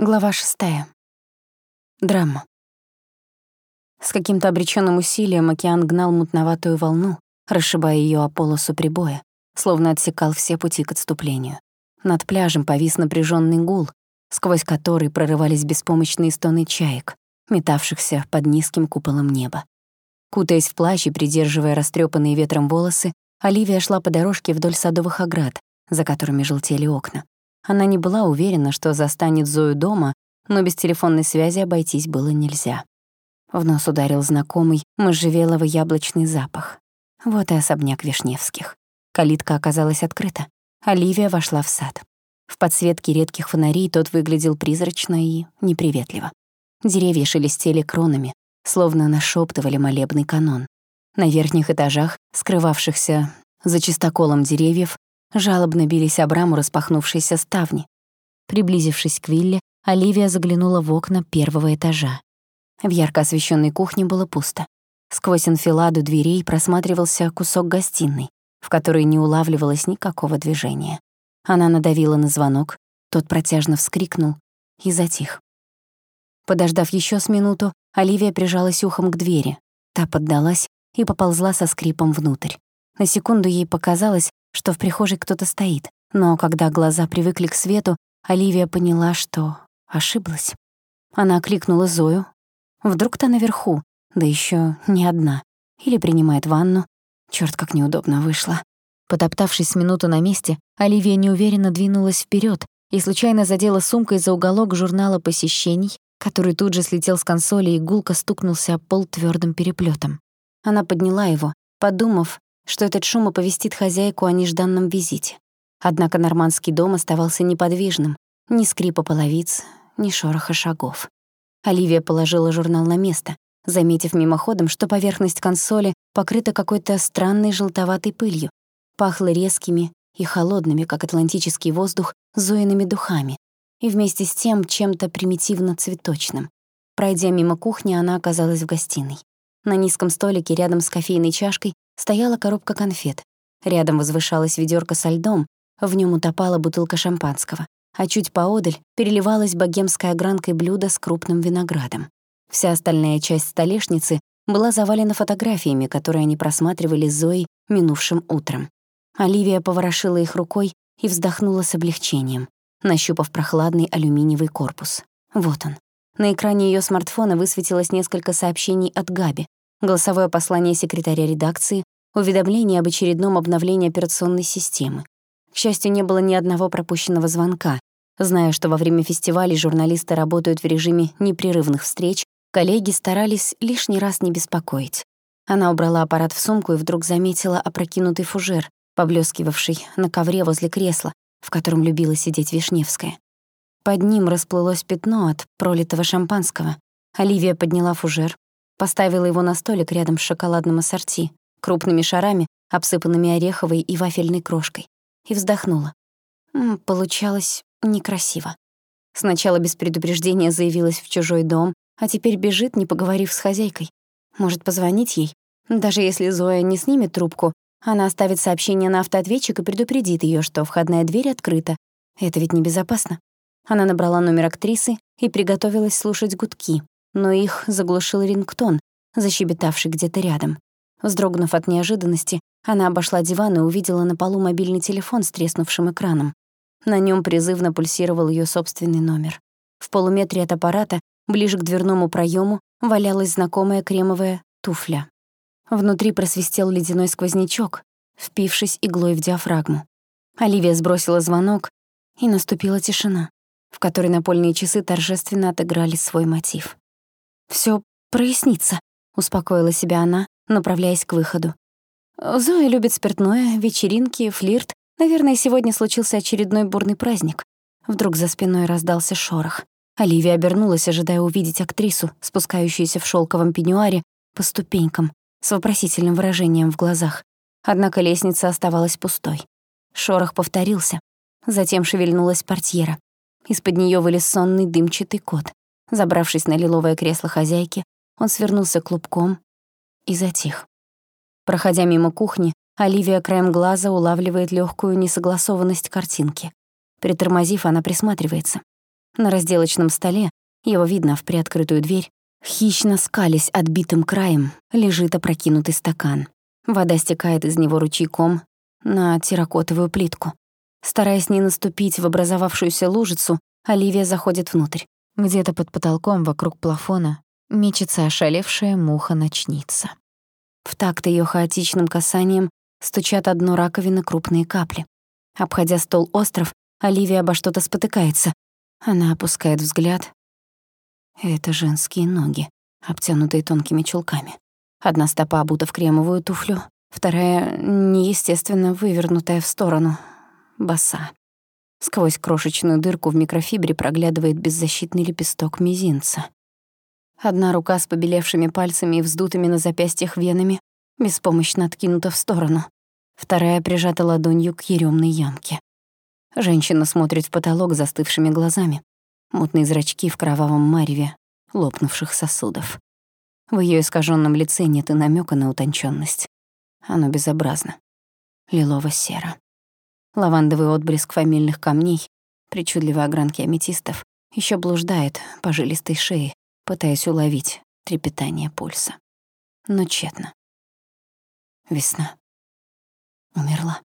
Глава шестая. Драма. С каким-то обречённым усилием океан гнал мутноватую волну, расшибая её о полосу прибоя, словно отсекал все пути к отступлению. Над пляжем повис напряжённый гул, сквозь который прорывались беспомощные стоны чаек, метавшихся под низким куполом неба. Кутаясь в плащ и придерживая растрёпанные ветром волосы, Оливия шла по дорожке вдоль садовых оград, за которыми желтели окна. Она не была уверена, что застанет Зою дома, но без телефонной связи обойтись было нельзя. В нос ударил знакомый можжевеловый яблочный запах. Вот и особняк Вишневских. Калитка оказалась открыта. Оливия вошла в сад. В подсветке редких фонарей тот выглядел призрачно и неприветливо. Деревья шелестели кронами, словно нашептывали молебный канон. На верхних этажах, скрывавшихся за чистоколом деревьев, Жалобно бились об раму распахнувшейся ставни. Приблизившись к вилле, Оливия заглянула в окна первого этажа. В ярко освещенной кухне было пусто. Сквозь анфиладу дверей просматривался кусок гостиной, в которой не улавливалось никакого движения. Она надавила на звонок, тот протяжно вскрикнул и затих. Подождав еще с минуту, Оливия прижалась ухом к двери. Та поддалась и поползла со скрипом внутрь. На секунду ей показалось, что в прихожей кто-то стоит, но когда глаза привыкли к свету, Оливия поняла, что ошиблась. Она окликнула Зою. Вдруг та наверху, да еще не одна. Или принимает ванну. Чёрт, как неудобно вышло. Потоптавшись минуту на месте, Оливия неуверенно двинулась вперед и случайно задела сумкой за уголок журнала посещений, который тут же слетел с консоли и гулко стукнулся о пол твердым переплетом. Она подняла его, подумав, что этот шум оповестит хозяйку о нежданном визите. Однако нормандский дом оставался неподвижным, ни скрипа половиц, ни шороха шагов. Оливия положила журнал на место, заметив мимоходом, что поверхность консоли покрыта какой-то странной желтоватой пылью, пахло резкими и холодными, как атлантический воздух, зоиными духами, и вместе с тем чем-то примитивно-цветочным. Пройдя мимо кухни, она оказалась в гостиной. На низком столике рядом с кофейной чашкой стояла коробка конфет. Рядом возвышалась ведёрко со льдом, в нём утопала бутылка шампанского, а чуть поодаль переливалась богемской огранкой блюдо с крупным виноградом. Вся остальная часть столешницы была завалена фотографиями, которые они просматривали с Зоей минувшим утром. Оливия поворошила их рукой и вздохнула с облегчением, нащупав прохладный алюминиевый корпус. Вот он. На экране её смартфона высветилось несколько сообщений от Габи, голосовое послание секретаря редакции, уведомление об очередном обновлении операционной системы. К счастью, не было ни одного пропущенного звонка. Зная, что во время фестиваля журналисты работают в режиме непрерывных встреч, коллеги старались лишний раз не беспокоить. Она убрала аппарат в сумку и вдруг заметила опрокинутый фужер, поблескивавший на ковре возле кресла, в котором любила сидеть Вишневская. Под ним расплылось пятно от пролитого шампанского. Оливия подняла фужер, Поставила его на столик рядом с шоколадным ассорти, крупными шарами, обсыпанными ореховой и вафельной крошкой, и вздохнула. Получалось некрасиво. Сначала без предупреждения заявилась в чужой дом, а теперь бежит, не поговорив с хозяйкой. Может, позвонить ей? Даже если Зоя не снимет трубку, она оставит сообщение на автоответчик и предупредит ее, что входная дверь открыта. Это ведь небезопасно. Она набрала номер актрисы и приготовилась слушать гудки, но их заглушил рингтон, защебетавший где-то рядом. Вздрогнув от неожиданности, она обошла диван и увидела на полу мобильный телефон с треснувшим экраном. На нем призывно пульсировал ее собственный номер. В полуметре от аппарата, ближе к дверному проему, валялась знакомая кремовая туфля. Внутри просвистел ледяной сквознячок, впившись иглой в диафрагму. Оливия сбросила звонок, и наступила тишина, в которой напольные часы торжественно отыграли свой мотив. Все прояснится», — успокоила себя она, направляясь к выходу. Зоя любит спиртное, вечеринки, флирт. Наверное, сегодня случился очередной бурный праздник. Вдруг за спиной раздался шорох. Оливия обернулась, ожидая увидеть актрису, спускающуюся в шелковом пеньюаре по ступенькам, с вопросительным выражением в глазах. Однако лестница оставалась пустой. Шорох повторился. Затем шевельнулась портьера. Из-под нее вылез сонный дымчатый кот. Забравшись на лиловое кресло хозяйки, он свернулся клубком и затих. Проходя мимо кухни, Оливия краем глаза улавливает легкую несогласованность картинки. Притормозив, она присматривается. На разделочном столе, его видно в приоткрытую дверь, хищно скались отбитым краем, лежит опрокинутый стакан. Вода стекает из него ручейком на терракотовую плитку. Стараясь не наступить в образовавшуюся лужицу, Оливия заходит внутрь. Где-то под потолком вокруг плафона мечется ошалевшая муха-ночница. В такт ее хаотичным касанием стучат одно раковины крупные капли. Обходя стол остров, Оливия обо что-то спотыкается. Она опускает взгляд. Это женские ноги, обтянутые тонкими чулками. Одна стопа обута в кремовую туфлю, вторая неестественно вывернутая в сторону, боса. Сквозь крошечную дырку в микрофибре проглядывает беззащитный лепесток мизинца. Одна рука с побелевшими пальцами и вздутыми на запястьях венами беспомощно откинута в сторону. Вторая прижата ладонью к еремной ямке. Женщина смотрит в потолок застывшими глазами. Мутные зрачки в кровавом мареве лопнувших сосудов. В ее искаженном лице нет и намека на утонченность. Оно безобразно. Лилово-серо. Лавандовый отблеск фамильных камней, причудливые огранки аметистов, еще блуждает по жилистой шее, пытаясь уловить трепетание пульса. Но тщетно. Весна. Умерла.